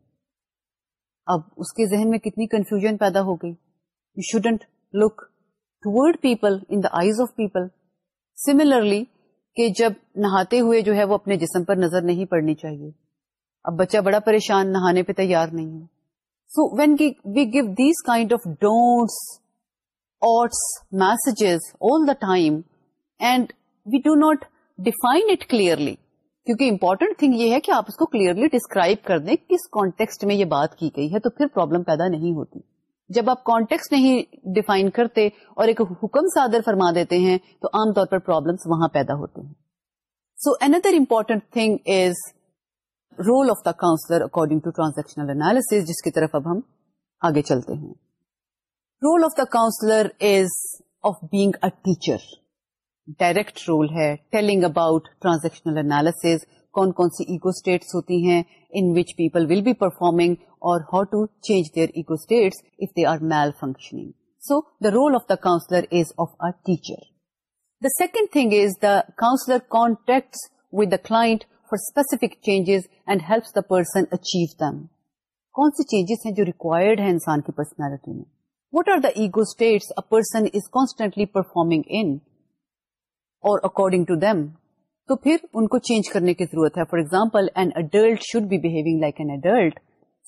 اب اس کے ذہن میں کتنی کنفیوژن پیدا ہو گئی یو شوڈنٹ لک ٹوڈ people in the eyes of people similarly کہ جب نہاتے ہوئے جو ہے وہ اپنے جسم پر نظر نہیں پڑنی چاہیے اب بچہ بڑا پریشان نہانے پہ تیار نہیں ہے وین گیو دیس کا time and we do not define it clearly کیونکہ امپورٹنٹ تھنگ یہ ہے کہ آپ اس کو کلیئرلی ڈسکرائب کر دیں کس کانٹیکسٹ میں یہ بات کی گئی ہے تو پھر پرابلم پیدا نہیں ہوتی جب آپ کانٹیکس نہیں ڈیفائن کرتے اور ایک حکم صادر فرما دیتے ہیں تو عام طور پر پرابلمس وہاں پیدا ہوتے ہیں so another important thing is role of the counsellor according to transactional transaction جس کی طرف اب ہم آگے چلتے ہیں role of the counsellor is of being a teacher direct role ہے ٹیلنگ اباؤٹ ٹرانزیکشنل اباؤٹنل کون کون سی ایگو اسٹیٹس ہوتی ہیں in which people will be performing اور how to change their ego states if they are malfunctioning so the role of the counsellor is of a teacher the second thing is the counsellor contact with the client changes and achieve them کون سی چینجز ہیں جو ریکوائرڈ ہیں انسان کی کی پرسنالٹی میں what are the ego states person is performing in in اور اکارڈنگ ٹو تو پھر کو چینج کرنے ضرورت ہے for example an adult should be behaving like an adult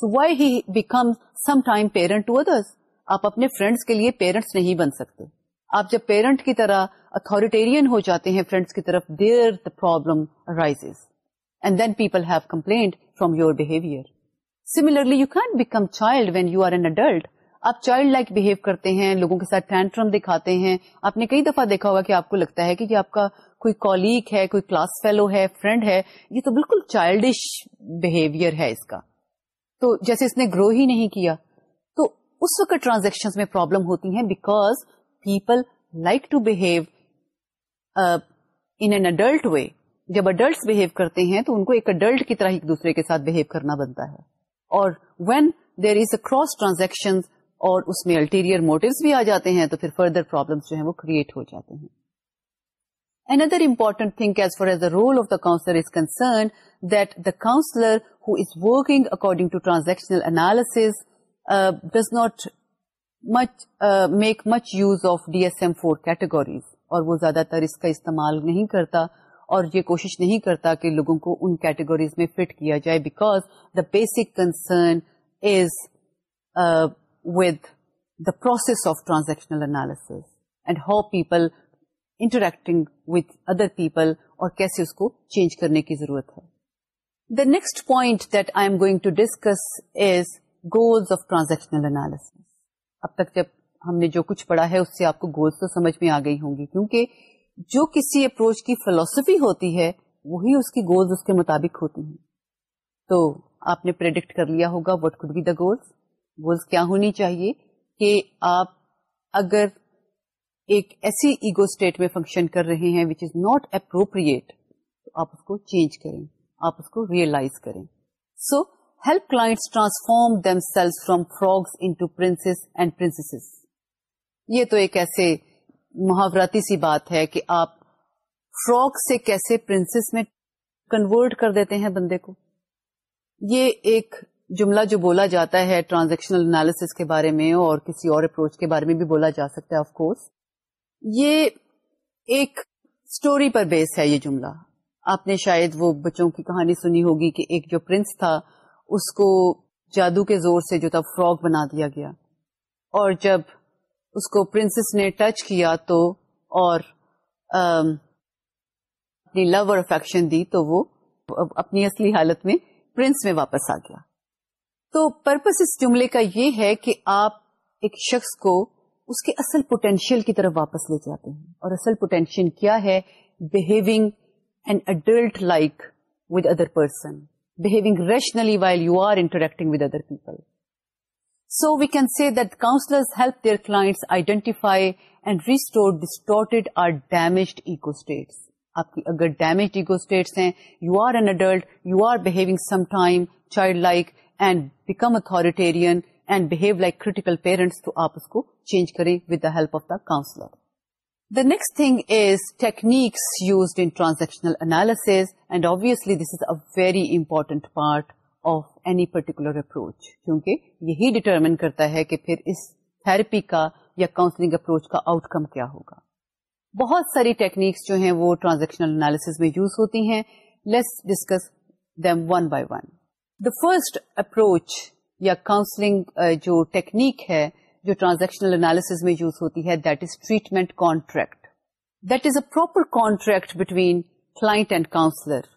so why he become some time parent to others آپ اپنے فرینڈس کے لیے پیرنٹس نہیں بن سکتے آپ جب پیرنٹ کی طرح اتوریٹیرئن ہو جاتے ہیں فرینڈس کی طرف there the problem rises then people have complaint from you behaviour similarly you can become child when you are an adult آپ چائلڈ لائک بہیو کرتے ہیں لوگوں کے ساتھ ٹینٹرم دکھاتے ہیں آپ نے کئی دفعہ دیکھا ہوگا کہ آپ کو لگتا ہے کہ یہ آپ کا کوئی کولیگ ہے کوئی کلاس فیلو ہے فرینڈ ہے یہ تو بالکل چائلڈش بہیویئر ہے اس کا تو جیسے اس نے گرو ہی نہیں کیا تو اس وقت ٹرانزیکشن میں پرابلم ہوتی ہیں because people like to behave in an adult way جب اڈلٹس بہیو کرتے ہیں تو ان کو ایک اڈلٹ کی طرح ایک دوسرے کے ساتھ بہیو کرنا بنتا ہے اور when there is a cross transaction اور اس میں الٹیریئر موٹوز بھی آ جاتے ہیں تو پھر فردر پرابلم جو ہیں وہ کریٹ ہو جاتے ہیں Another important thing as far as the role of the counselor is concerned that the counselor who is working according to transactional analysis uh, does not much uh, make much use of DSM-4 categories. اور وہ زیادہ تر اس کا استعمال نہیں کرتا اور یہ کوشش نہیں کرتا کہ لوگوں کو ان کیٹیگریز میں فٹ کیا جائے because the basic concern is with the process of transactional analysis and how people interacting with other people اور کیسے اس کو چینج کرنے کی ضرورت ہے the next point that I am going to discuss is goals of transactional analysis اب تک جب ہم نے جو کچھ پڑھا ہے اس سے آپ کو گولس تو سمجھ میں آ گئی ہوں گی کیونکہ جو کسی اپروچ کی فلسفی ہوتی ہے وہی اس کی گولز اس کے مطابق ہوتی ہیں تو آپ نے کر لیا ہوگا وٹ کڈ بی دا کیا ہونی چاہیے کہ آپ اگر ایک ایسی ایگو اسٹیٹ میں فنکشن کر رہے ہیں وچ از ناٹ اپروپریٹ تو آپ اس کو چینج کریں آپ اس کو ریئلائز کریں so help class transform themselves from frogs into prince and prince یہ تو ایک ایسے محاوراتی سی بات ہے کہ آپ فراک سے کیسے پرنسس میں کنورٹ کر دیتے ہیں بندے کو یہ ایک جملہ جو بولا جاتا ہے ٹرانزیکشنل انالیس کے بارے میں اور کسی اور اپروچ کے بارے میں بھی بولا جا سکتا ہے آف کورس یہ ایک اسٹوری پر بیس ہے یہ جملہ آپ نے شاید وہ بچوں کی کہانی سنی ہوگی کہ ایک جو پرنس تھا اس کو جادو کے زور سے جو تھا فراک بنا دیا گیا اور جب اس کو پرنسس نے ٹچ کیا تو اور اپنی لو اور افیکشن دی تو وہ اپنی اصلی حالت میں پرنس میں واپس آ گیا تو پرپس اس جملے کا یہ ہے کہ آپ ایک شخص کو اس کے اصل پوٹینشیل کی طرف واپس لے جاتے ہیں اور اصل پوٹینشیل کیا ہے behaving an adult like with other person behaving rationally while you are interacting with other people so we can see that counsellors help their clients identify and restore or damaged ego states ego states ہیں you are an adult you are behaving some time child like and become authoritarian and behave like critical parents تو آپ اس کو چینج کریں with the help of the counsellor the next thing is techniques used in transactional analysis and obviously this is a very important part of any particular approach کیونکہ یہی ڈٹرمن کرتا ہے کہ پھر اس تھراپی کا یا کاؤنسلنگ اپروچ کا آؤٹ کم کیا ہوگا بہت ساری ٹیکنیکس جو ہیں وہ ٹرانزیکشنل انالیس میں یوز ہوتی ہیں let's discuss them one by one the first approach یا کاؤنسلنگ uh, جو ٹیکنیک ہے جو ٹرانزیکشنل انالیس میں یوز ہوتی ہے that is treatment contract that is a proper contract between and counsellor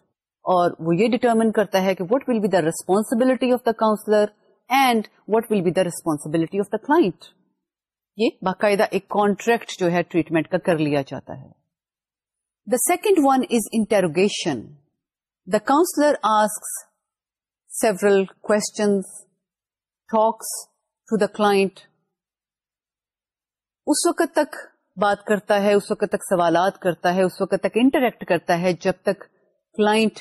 اور وہ یہ ڈیٹرمن کرتا ہے کہ what will be the responsibility of the counsellor and what will be the responsibility of the یہ باقاعدہ ایک کانٹریکٹ جو ہے ٹریٹمنٹ کا کر لیا جاتا ہے the second one is interrogation the counsellor ask several to the client اس وقت تک بات کرتا ہے اس وقت تک سوالات کرتا ہے اس وقت تک انٹریکٹ کرتا ہے جب تک کلاٹ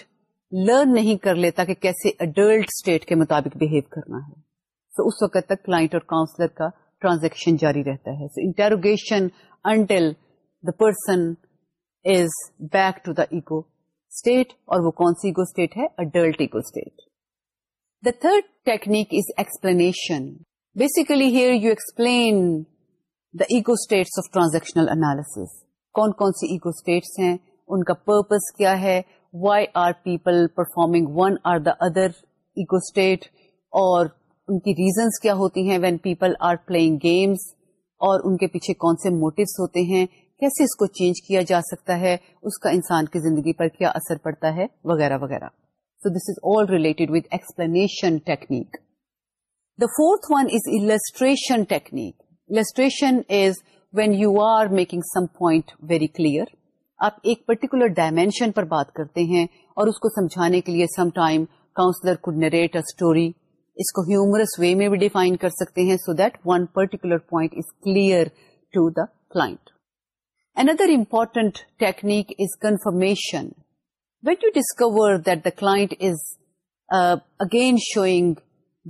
لرن نہیں کر لیتا کہ کیسے اڈلٹ اسٹیٹ کے مطابق بہیو کرنا ہے سو so, اس وقت تک کلائنٹ اور کاؤنسلر کا ٹرانزیکشن جاری رہتا ہے so interrogation until the person is back to the ego state اور وہ کون سی ایگو اسٹیٹ ہے adult ego state the third technique is explanation basically here you explain the ego states of transactional analysis کون کون سی ایگو اسٹیٹس ہیں ان کا پرپز کیا ہے why are people performing one or the other state اور ان کی ریزنس کیا ہوتی ہیں when people are playing games اور ان کے پیچھے کون سے موٹوس ہوتے ہیں کیسے اس کو چینج کیا جا سکتا ہے اس کا انسان کی زندگی پر کیا اثر پڑتا ہے وغیرہ وغیرہ so this is all related with explanation technique the fourth one is illustration technique illustration is when you are making some point very clear آپ ایک پرٹیکولر ڈائمینشن پر بات کرتے ہیں اور اس کو سمجھانے کے لیے سم ٹائم کاؤنسلر کو نریٹ اے اسٹوری اس کو ہیومرس وے میں بھی ڈیفائن کر سکتے ہیں so that one particular point is clear to the client another important technique is confirmation when you discover that the client is again showing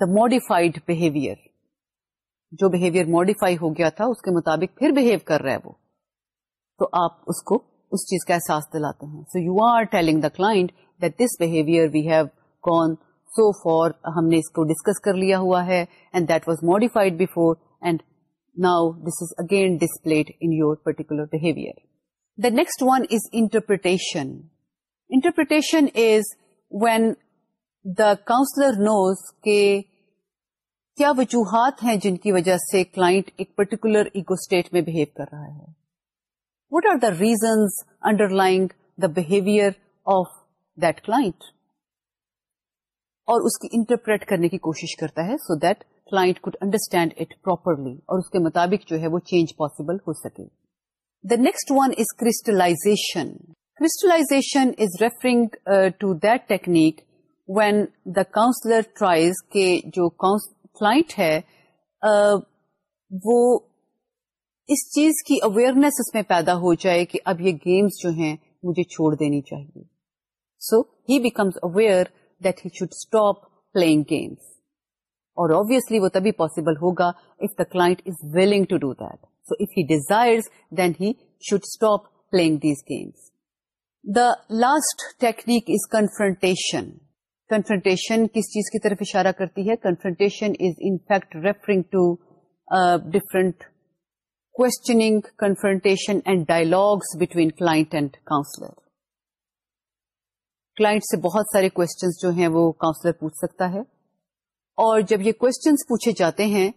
the modified behaviour جو بہیویئر ماڈیفائی ہو گیا تھا اس کے مطابق پھر بہیو کر رہا ہے وہ تو آپ اس کو اس چیز کا احساس دلاتے ہیں so you are telling the client that this behaviour we have gone so far ہم نے اس کو ڈسکس کر لیا ہوا ہے and and that was modified before now this is again displayed in your particular behaviour the next one is interpretation interpretation is when the counsellor knows کے کیا وجوہات ہیں جن کی وجہ سے کلائنٹ ایک پرٹیکولر اکو اسٹیٹ میں بہیو کر رہا ہے what are the reasons under of the behaviour of اس کی انٹرپریٹ کرنے کی کوشش کرتا ہے so that could understand it properly اور اس کے مطابق جو ہے وہ چینج پاسبل ہو سکے the next one is crystallisation crystallisation is referring to that technique when the counsellor tries کے جو کلاٹ ہے uh, وہ اس چیز کی اویئرنیس اس میں پیدا ہو جائے کہ اب یہ گیمز جو ہیں مجھے چھوڑ دینی چاہیے so he becomes aware that he should stop playing games اور ابویئسلی وہ تبھی پاسبل ہوگا if the client is willing to do that so if he desire then he should stop playing these games the last technique is confrontation confrontation کس چیز کی طرف اشارہ کرتی ہے confrontation is in fact referring to different questioning, confrontation and dialogues between client and counselor. Client سے بہت سارے کوشچنس جو ہیں وہ کاؤنسلر پوچھ سکتا ہے اور جب یہ کوشچنس پوچھے جاتے ہیں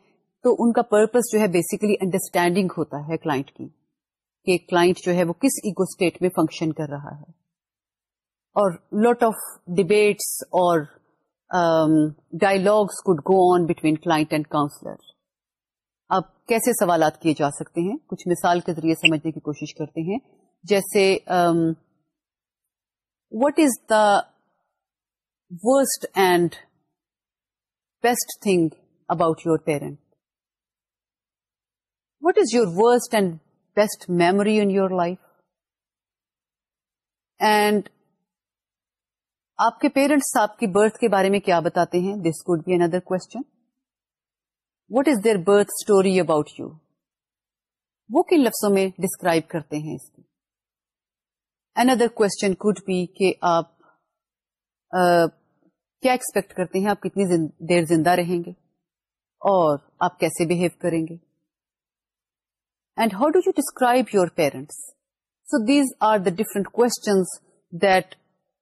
تو ان کا پرپز جو ہے بیسیکلی انڈرسٹینڈنگ ہوتا ہے کلائنٹ کی کہ کلائنٹ جو ہے وہ کس ایگو اسٹیٹ میں فنکشن کر رہا ہے اور لوٹ آف ڈبیٹس اور dialogues could go on between client and counsellor کیسے سوالات کیے جا سکتے ہیں کچھ مثال کے ذریعے سمجھنے کی کوشش کرتے ہیں جیسے what is the worst and best thing about your parent what is your worst and best memory in your life and آپ کے پیرنٹس آپ کی برتھ کے بارے میں کیا بتاتے ہیں this could be another question what is their birth story about you وہ کن لفظوں میں ڈسکرائب کرتے ہیں اس کی کوشچن کہ آپ uh, کیا ایکسپیکٹ کرتے ہیں آپ کتنی دیر زندہ رہیں گے اور آپ کیسے بہیو کریں گے and how do you describe your parents so these are the different questions that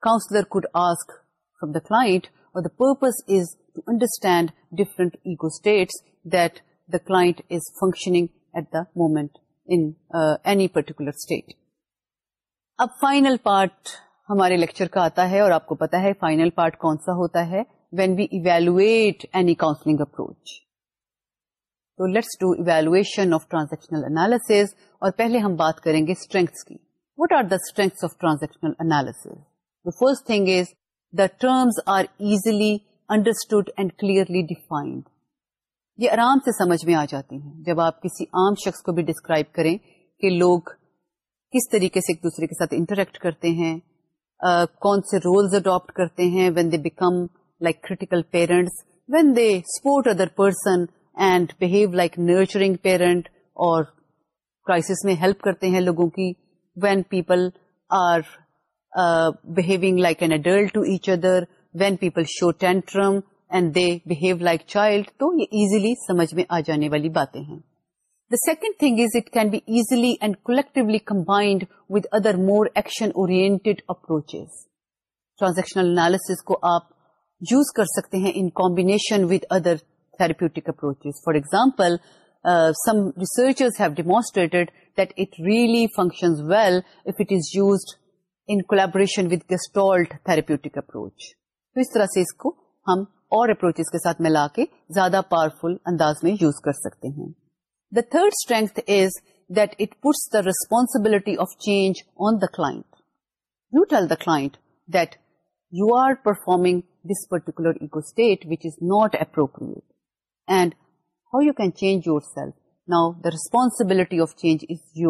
counsellor could ask from the client اور the purpose is understand different ego states that the client functioning at the moment particular state اب فائنل پارٹ ہمارے لیکچر کا آتا ہے اور آپ کو پتا ہے فائنل پارٹ کون سا ہوتا ہے when we evaluate any counselling approach تو let's do evaluation of transactional analysis اور پہلے ہم بات کریں گے اسٹرینگس کی what are the strengths of transactional analysis the first thing is the terms are easily understood and clearly defined یہ آرام سے سمجھ میں آ جاتی ہیں جب آپ کسی عام شخص کو بھی ڈسکرائب کریں کہ لوگ کس طریقے سے ایک دوسرے کے ساتھ انٹریکٹ کرتے ہیں uh, کون سے رولز اڈاپٹ کرتے ہیں when they become like critical parents when they support other person and behave like nurturing parent اور کرائسس میں ہیلپ کرتے ہیں لوگوں کی when people are behaving like an adult to each other when people show tantrum and they behave like child تو یہ ایزیلی سمجھ میں آ جانے والی باتیں ہیں the second thing is it can be easily and collectively combined with other more action oriented approaches transactional analysis کو آپ یوز کر سکتے ہیں in combination with other therapeutic approach for example some researchers have demonstrated that it really functions well if it is used in کو اسٹالٹ تھراپیوٹک اپروچ تو اس اس طرح سے کو ہم اور اپروچز کے کے ساتھ ملا زیادہ پاورفل انداز میں یوز کر سکتے ہیں the third strength is that it puts the responsibility of change on the client you tell the client that you are performing this particular ego state which is not appropriate and how you can change yourself now the responsibility of change is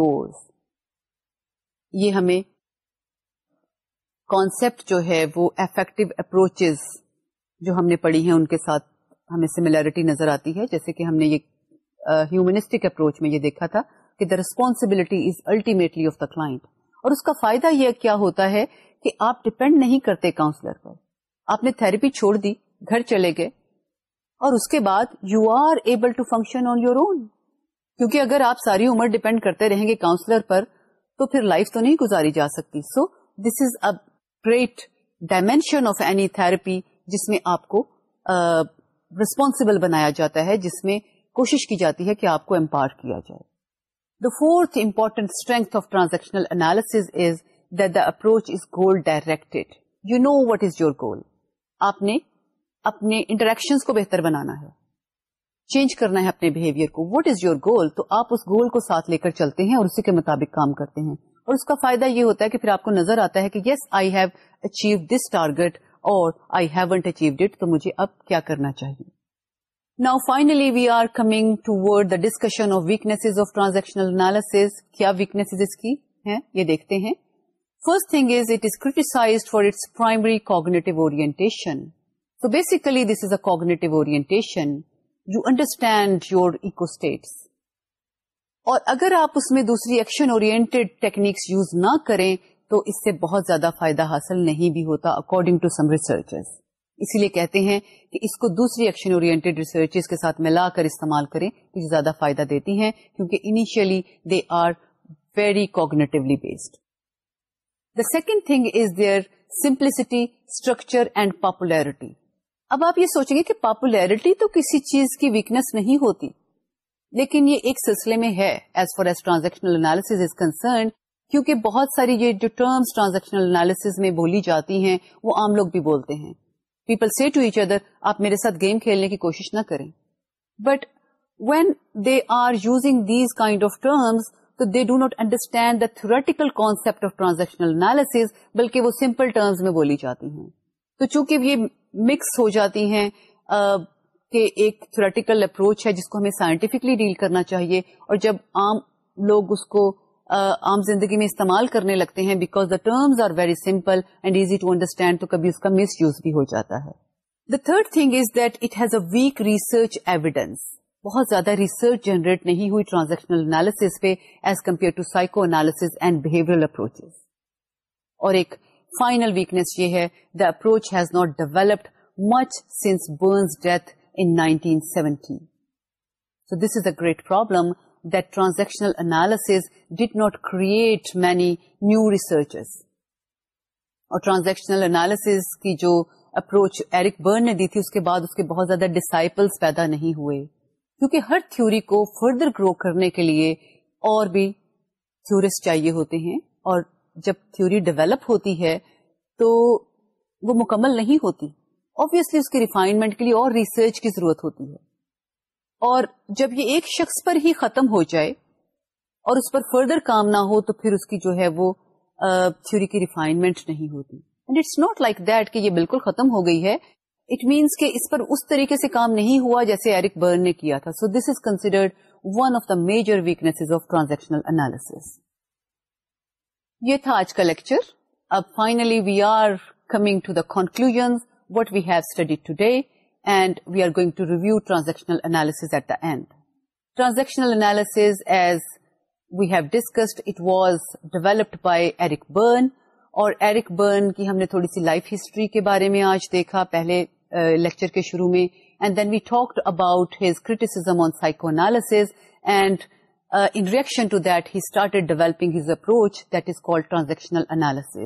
یہ ہمیں کانسیپٹ جو ہے وہ افیکٹو اپروچ جو ہم نے پڑھی ہیں ان کے ساتھ ہمیں سملیرٹی نظر آتی ہے جیسے کہ ہم نے یہ ہیومنسٹک اپروچ میں یہ دیکھا تھا کہ the responsibility is ultimately of the اور اس کا فائدہ یہ کیا ہوتا ہے کہ آپ ڈپینڈ نہیں کرتے کاؤنسلر پر آپ نے تھراپی چھوڑ دی گھر چلے گئے اور اس کے بعد you are able to function on your own کیونکہ اگر آپ ساری عمر ڈپینڈ کرتے رہیں گے کاؤنسلر پر تو پھر لائف تو نہیں گزاری جا سکتی سو دس از اب great dimension of any therapy جس میں آپ کو ریسپونسبل بنایا جاتا ہے جس میں کوشش کی جاتی ہے کہ آپ کو امپاور کیا جائے the fourth important strength of transactional is that the approach is goal directed you know what is your goal آپ نے اپنے انٹریکشن کو بہتر بنانا ہے چینج کرنا ہے اپنے بہیویئر کو وٹ از یور گول تو آپ اس گول کو ساتھ لے کر چلتے ہیں اور اسی کے مطابق کام کرتے ہیں اور اس کا فائدہ یہ ہوتا ہے کہ پھر آپ کو نظر آتا ہے کہ yes I have achieve this target اور آئی ہیو اچیوڈ اٹ تو مجھے اب کیا کرنا چاہیے نا finally we are coming to discussion of weakness of transaction analysis کیا ویکنیس کی یہ دیکھتے ہیں first thing is it is its for it's primary So basically this is a cognitive orientation. You understand your eco states اور اگر آپ اس میں دوسری ایکشن اورینٹیڈ ٹیکنیکس یوز نہ کریں تو اس سے بہت زیادہ فائدہ حاصل نہیں بھی ہوتا اکارڈنگ ٹو سم اسی لیے کہتے ہیں کہ اس کو دوسری ایکشن ریسرچز کے ساتھ ملا کر استعمال کریں زیادہ فائدہ دیتی ہیں کیونکہ initially they are very cognitively based the second thing is their simplicity structure and popularity اب آپ یہ سوچیں گے کہ پاپولیرٹی تو کسی چیز کی ویکنیس نہیں ہوتی لیکن یہ ایک سلسلے میں ہے as far as transactional is کیونکہ بہت ساری یہ جو ٹرانزیکشنل انالیس میں بولی جاتی ہیں وہ عام لوگ بھی بولتے ہیں people C to each other آپ میرے ساتھ گیم کھیلنے کی کوشش نہ کریں but when they are using these kind of terms تو they do not understand the theoretical concept of transactional analysis بلکہ وہ سمپل ٹرمز میں بولی جاتی ہیں تو چونکہ یہ مکس ہو جاتی ہیں ایک تھریٹیکل اپروچ ہے جس کو ہمیں سائنٹیفکلی ڈیل کرنا چاہیے اور جب عام لوگ اس کو عام زندگی میں استعمال کرنے لگتے ہیں because the terms are very simple and easy to understand تو کبھی اس کا مس یوز بھی ہو جاتا ہے the third thing is that it has a weak research evidence بہت زیادہ ریسرچ جنریٹ نہیں ہوئی ٹرانزیکشنل انالیس پہ as compare to psychoanalysis and behaviour approach اور ایک فائنل ویکنیس یہ ہے the approach has not developed much since Burns' death in 1970. So this is a great problem that transactional analysis did not create many new researchers. اور ٹرانزیکشنل انالس کی جو اپروچ ایرک برن نے دی تھی اس کے بعد اس کے بہت زیادہ ڈسائپلس پیدا نہیں ہوئے کیونکہ ہر تھیوری کو فردر گرو کرنے کے لیے اور بھی تھیورسٹ چاہیے ہوتے ہیں اور جب تھیوری ڈیولپ ہوتی ہے تو وہ مکمل نہیں ہوتی اس ریفائنمنٹ کے لیے اور ریسرچ کی ضرورت ہوتی ہے اور جب یہ ایک شخص پر ہی ختم ہو جائے اور اس پر فردر کام نہ ہو تو پھر اس کی جو ہے وہ تھوری کی ریفائنمنٹ نہیں ہوتی and it's not like that کہ یہ بالکل ختم ہو گئی ہے اٹ مینس کہ اس پر اس طریقے سے کام نہیں ہوا جیسے ایرک برن نے کیا تھا so this is considered one of the major weakness of transactional analysis یہ تھا آج کا لیکچر اب finally we are coming to the conclusion what have study today and we are going to review transactional at at end. Transactional analysis as we have discussed it was developed by Eric Berne اور ایرک برن کی ہم نے تھوڑی سی لائف ہسٹری کے بارے میں آج دیکھا پہلے لیکچر uh, کے شروع میں and then we talk about his criticism on psychoanalysis and in reaction to that he start developing his approach that is call transactional analysis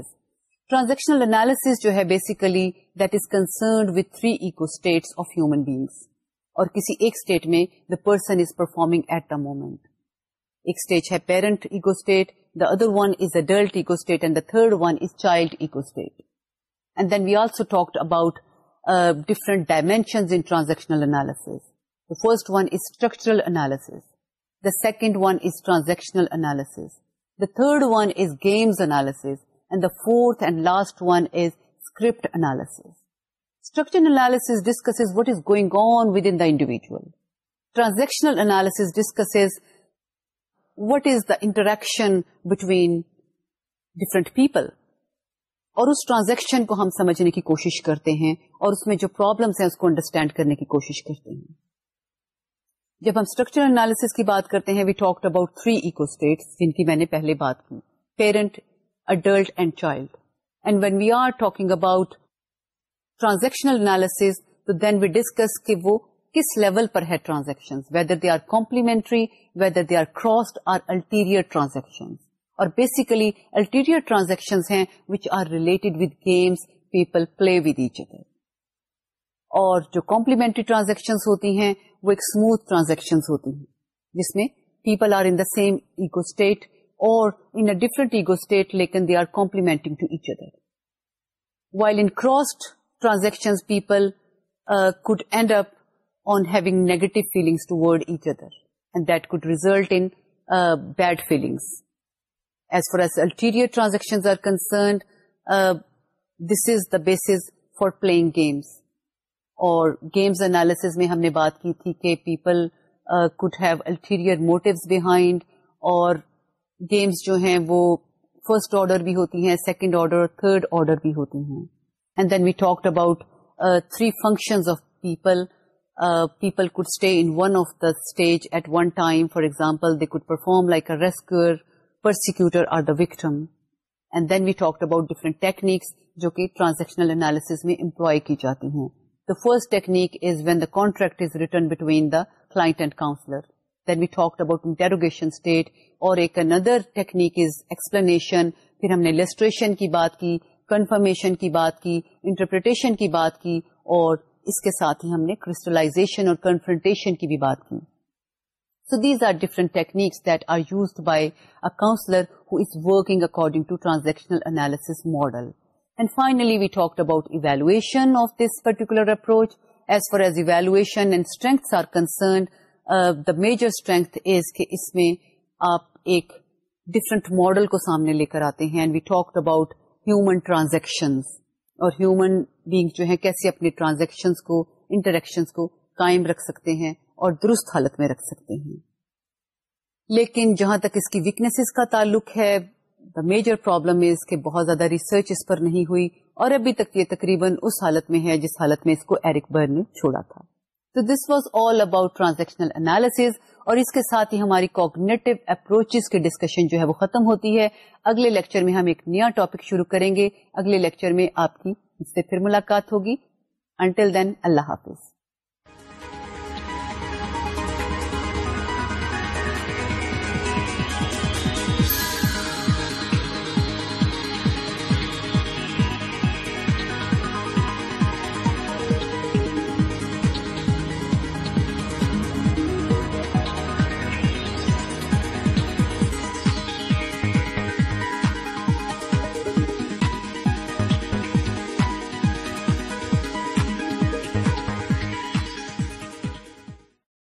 transactional analysis جو ہے basically that is concerned with three view states اور کسی ایک اسٹیٹ میں the person is performing at the moment ایک اسٹیج ہے parent state the other one is adult ego state and the third one is child ego state and then we also talk about different in transactional analysis the first one is structural analysis the second one is transactional third one is games analysis fourth and last one is script what is گوئنگیجل transaction what is the interaction اور اس ٹرانزیکشن کو ہم سمجھنے کی کوشش کرتے ہیں اور اس میں جو پرابلمس ہیں اس کو انڈرسٹینڈ کرنے کی کوشش کرتے ہیں جب ہم اسٹرکچر انالیس کی بات کرتے ہیں we talk about three ego states جن کی میں نے پہلے بات کی parent adult and child and when we are talking about transaction کس لیول پر ہے transaction whether they are complementary whether they are crossed or ulterior transaction اور بیسیکلی الٹیریئر ٹرانزیکشن ہیں which are related with games people play with each other اور جو کامپلیمنٹری ٹرانزیکشن ہوتی ہیں وہ ایک سموتھ ٹرانزیکشن ہوتی ہیں جس میں people are in same ego state or in a different ego state, like, and they are complementing to each other. While in crossed transactions, people uh, could end up on having negative feelings toward each other, and that could result in uh, bad feelings. As far as ulterior transactions are concerned, uh, this is the basis for playing games. اور گیمز انالیسز میں ہم نے بات کی تھی کہ people could have ulterior motives behind اور گیمز جو ہیں وہ فرسٹ آرڈر بھی ہوتی ہیں سیکنڈ آرڈر تھرڈ آرڈر بھی ہوتی ہیں and then we talked about three functions of people people could stay in one one of the stage at time for example they could perform like a rescuer persecutor or the victim and then we talk about different techniques جو کہ ٹرانزیکشنل انالیس میں امپلائی کی جاتی ہیں first technique is when the the the the the caught is return between the client and counsellor then we talk about interrogation state اور ایک ادر ٹیکنیک از ایکسپلینشنشن کی بات کی کنفرمیشن کی بات کی انٹرپریٹیشن کی بات کی اور اس کے ساتھ ہم نے کرسٹلائزیشن اور کنفرنٹیشن کی بھیٹ are use by a counsellor his work according to transactional analysis model and finally we talk about evolution of this particular approach as far as evolution and strength are concerned the major strength is کہ اس میں آپ ایک ڈفرنٹ ماڈل کو سامنے لے کر آتے ہیں and we talk about human transaction اور ہیومن بینگ جو ہے کیسے اپنے ٹرانزیکشن کو انٹریکشن کو قائم رکھ سکتے ہیں اور درست حالت میں رکھ سکتے ہیں لیکن جہاں تک اس کی ویکنیسز کا تعلق ہے دا میجر پرابلم از کہ بہت زیادہ ریسرچ اس پر نہیں ہوئی اور ابھی تک یہ تقریباً اس حالت میں ہے جس حالت میں اس کو ایرک بر نے چھوڑا تھا تو this was all about transactional analysis اور اس کے ساتھ ہی ہماری کوگنیٹو اپروچ کے ڈسکشن جو ہے وہ ختم ہوتی ہے اگلے لیکچر میں ہم ایک نیا ٹاپک شروع کریں گے اگلے لیکچر میں آپ کی اس سے پھر ملاقات ہوگی انٹل دین اللہ حافظ